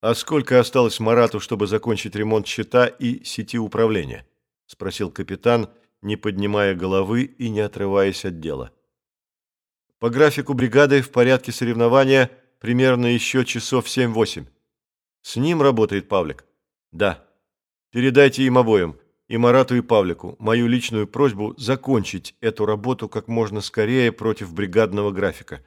«А сколько осталось Марату, чтобы закончить ремонт щита и сети управления?» – спросил капитан, не поднимая головы и не отрываясь от дела. «По графику бригады в порядке соревнования примерно еще часов 7-8. С ним работает Павлик?» «Да. Передайте им обоим, и Марату, и Павлику, мою личную просьбу закончить эту работу как можно скорее против бригадного графика.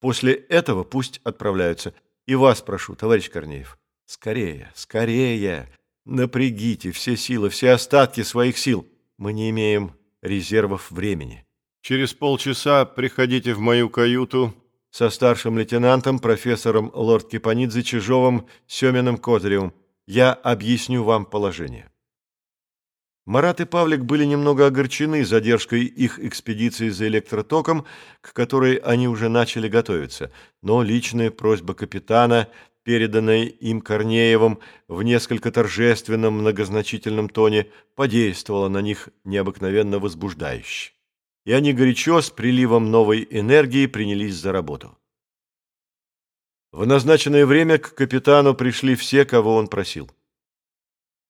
После этого пусть отправляются». И вас прошу, товарищ Корнеев, скорее, скорее, напрягите все силы, все остатки своих сил. Мы не имеем резервов времени. Через полчаса приходите в мою каюту со старшим лейтенантом, профессором Лорд Кипанидзе, Чижовым, Семиным Козыревым. Я объясню вам положение. Марат и Павлик были немного огорчены задержкой их экспедиции за электротоком, к которой они уже начали готовиться, но личная просьба капитана, переданная им Корнеевым в несколько торжественном многозначительном тоне, подействовала на них необыкновенно возбуждающе. И они горячо, с приливом новой энергии, принялись за работу. В назначенное время к капитану пришли все, кого он просил.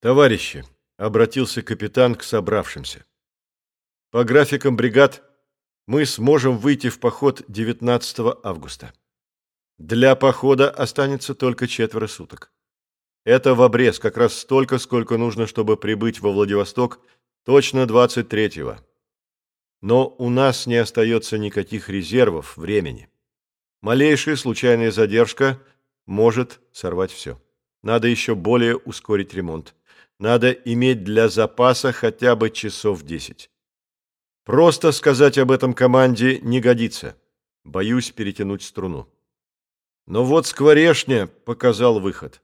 «Товарищи!» Обратился капитан к собравшимся. По графикам бригад мы сможем выйти в поход 19 августа. Для похода останется только четверо суток. Это в обрез как раз столько, сколько нужно, чтобы прибыть во Владивосток точно 23-го. Но у нас не остается никаких резервов времени. Малейшая случайная задержка может сорвать все. Надо еще более ускорить ремонт надо иметь для запаса хотя бы часов десять. Просто сказать об этом команде не годится. Боюсь перетянуть струну. Но вот Скворешня показал выход.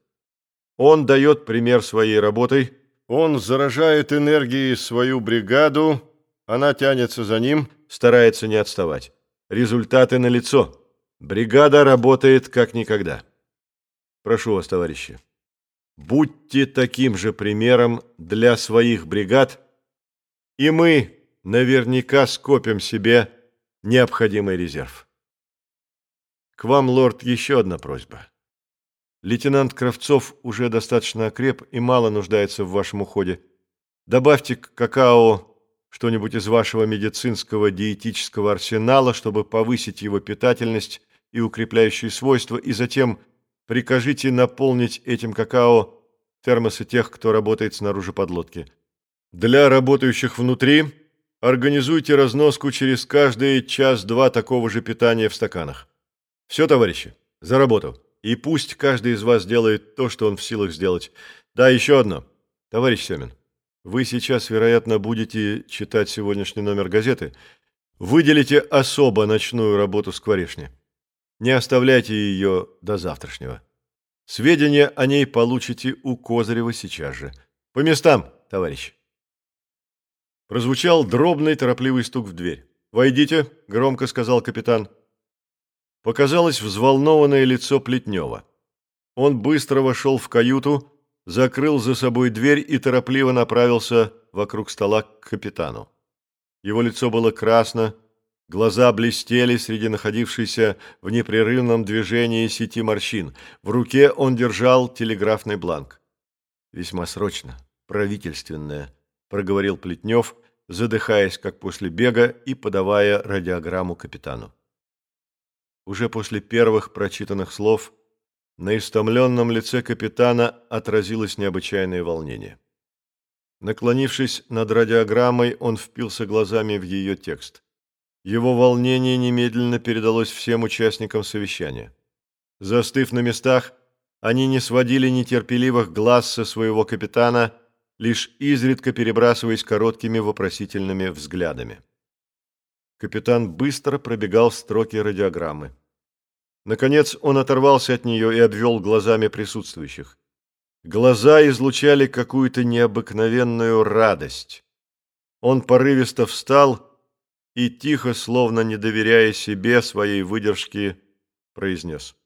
Он дает пример своей работой, он заражает энергией свою бригаду, она тянется за ним, старается не отставать. Результаты налицо. Бригада работает как никогда. Прошу вас, товарищи. Будьте таким же примером для своих бригад, и мы наверняка скопим себе необходимый резерв. К вам, лорд, еще одна просьба. Лейтенант Кравцов уже достаточно окреп и мало нуждается в вашем уходе. Добавьте к какао что-нибудь из вашего медицинского диетического арсенала, чтобы повысить его питательность и укрепляющие свойства, и затем Прикажите наполнить этим какао термосы тех, кто работает снаружи подлодки. Для работающих внутри организуйте разноску через каждый час-два такого же питания в стаканах. Все, товарищи, за работу. И пусть каждый из вас делает то, что он в силах сделать. Да, еще одно. Товарищ Семин, вы сейчас, вероятно, будете читать сегодняшний номер газеты. Выделите особо ночную работу скворечни. Не оставляйте ее до завтрашнего. Сведения о ней получите у Козырева сейчас же. По местам, товарищ. Прозвучал дробный, торопливый стук в дверь. «Войдите», — громко сказал капитан. Показалось взволнованное лицо Плетнева. Он быстро вошел в каюту, закрыл за собой дверь и торопливо направился вокруг стола к капитану. Его лицо было красно, Глаза блестели среди находившейся в непрерывном движении сети морщин. В руке он держал телеграфный бланк. «Весьма срочно, правительственное», — проговорил Плетнев, задыхаясь, как после бега, и подавая радиограмму капитану. Уже после первых прочитанных слов на истомленном лице капитана отразилось необычайное волнение. Наклонившись над радиограммой, он впился глазами в ее текст. Его волнение немедленно передалось всем участникам совещания. Застыв на местах, они не сводили нетерпеливых глаз со своего капитана, лишь изредка перебрасываясь короткими вопросительными взглядами. Капитан быстро пробегал строки радиограммы. Наконец он оторвался от нее и обвел глазами присутствующих. Глаза излучали какую-то необыкновенную радость. Он порывисто встал и тихо, словно не доверяя себе, своей выдержки, произнес.